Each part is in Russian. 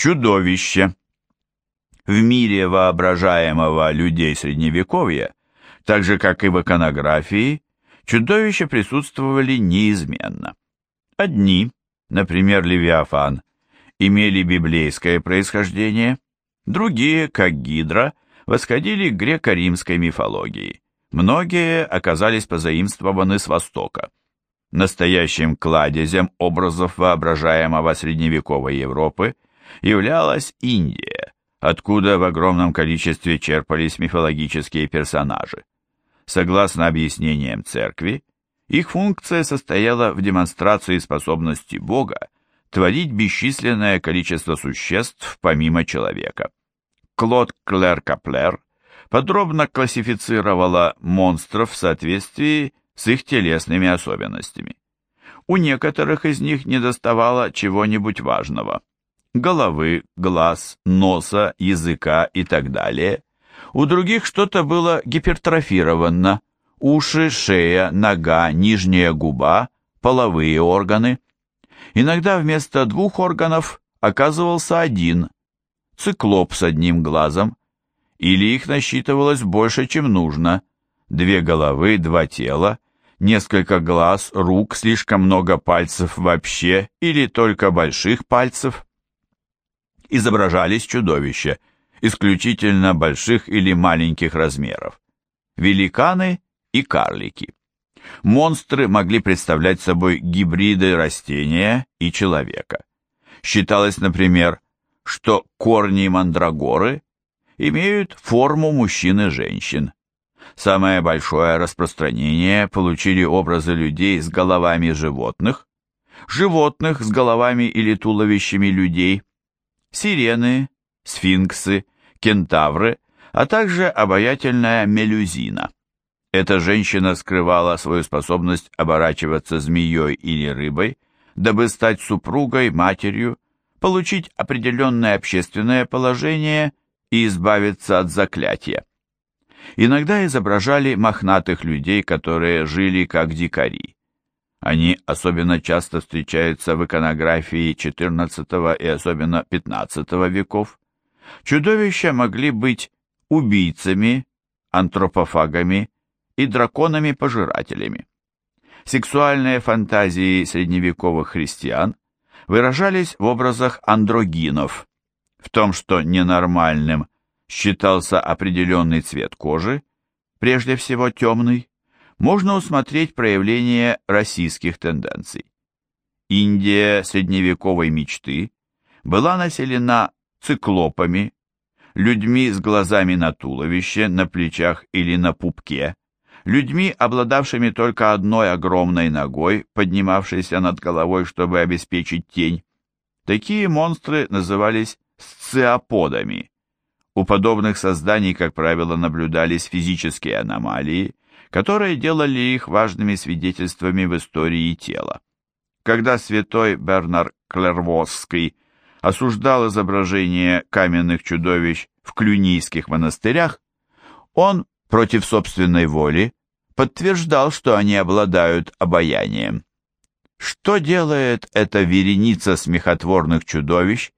Чудовище. В мире воображаемого людей Средневековья, так же как и в иконографии, чудовища присутствовали неизменно. Одни, например, Левиафан, имели библейское происхождение, другие, как Гидра, восходили к греко-римской мифологии. Многие оказались позаимствованы с Востока. Настоящим кладезем образов воображаемого средневековой Европы являлась Индия, откуда в огромном количестве черпались мифологические персонажи. Согласно объяснениям церкви, их функция состояла в демонстрации способности Бога творить бесчисленное количество существ помимо человека. Клод Клер Каплер подробно классифицировала монстров в соответствии с их телесными особенностями. У некоторых из них недоставало чего-нибудь важного – головы, глаз, носа, языка и так далее. У других что-то было гипертрофировано – уши, шея, нога, нижняя губа, половые органы. Иногда вместо двух органов оказывался один – циклоп с одним глазом, или их насчитывалось больше, чем нужно – две головы, два тела – несколько глаз, рук, слишком много пальцев вообще или только больших пальцев. Изображались чудовища, исключительно больших или маленьких размеров, великаны и карлики. Монстры могли представлять собой гибриды растения и человека. Считалось, например, что корни мандрагоры имеют форму мужчин и женщин, Самое большое распространение получили образы людей с головами животных, животных с головами или туловищами людей, сирены, сфинксы, кентавры, а также обаятельная мелюзина. Эта женщина скрывала свою способность оборачиваться змеей или рыбой, дабы стать супругой, матерью, получить определенное общественное положение и избавиться от заклятия. Иногда изображали мохнатых людей, которые жили как дикари. Они особенно часто встречаются в иконографии XIV и особенно XV веков. Чудовища могли быть убийцами, антропофагами и драконами-пожирателями. Сексуальные фантазии средневековых христиан выражались в образах андрогинов, в том, что ненормальным считался определенный цвет кожи, прежде всего темный, можно усмотреть проявление российских тенденций. Индия средневековой мечты была населена циклопами, людьми с глазами на туловище, на плечах или на пупке, людьми, обладавшими только одной огромной ногой, поднимавшейся над головой, чтобы обеспечить тень. Такие монстры назывались сциоподами, у подобных созданий, как правило, наблюдались физические аномалии, которые делали их важными свидетельствами в истории тела. Когда святой Бернар Клервосский осуждал изображение каменных чудовищ в клюнийских монастырях, он, против собственной воли, подтверждал, что они обладают обаянием. Что делает эта вереница смехотворных чудовищ,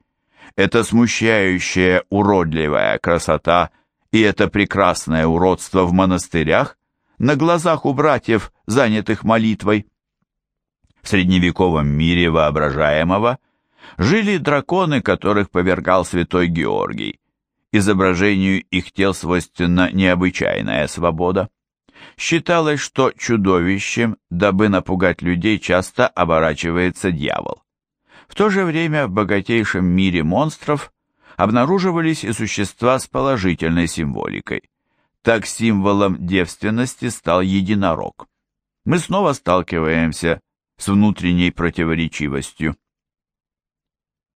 эта смущающая уродливая красота и это прекрасное уродство в монастырях на глазах у братьев, занятых молитвой. В средневековом мире воображаемого жили драконы, которых повергал святой Георгий. Изображению их тел свойственна необычайная свобода. Считалось, что чудовищем, дабы напугать людей, часто оборачивается дьявол. В то же время в богатейшем мире монстров обнаруживались и существа с положительной символикой. Так символом девственности стал единорог. Мы снова сталкиваемся с внутренней противоречивостью.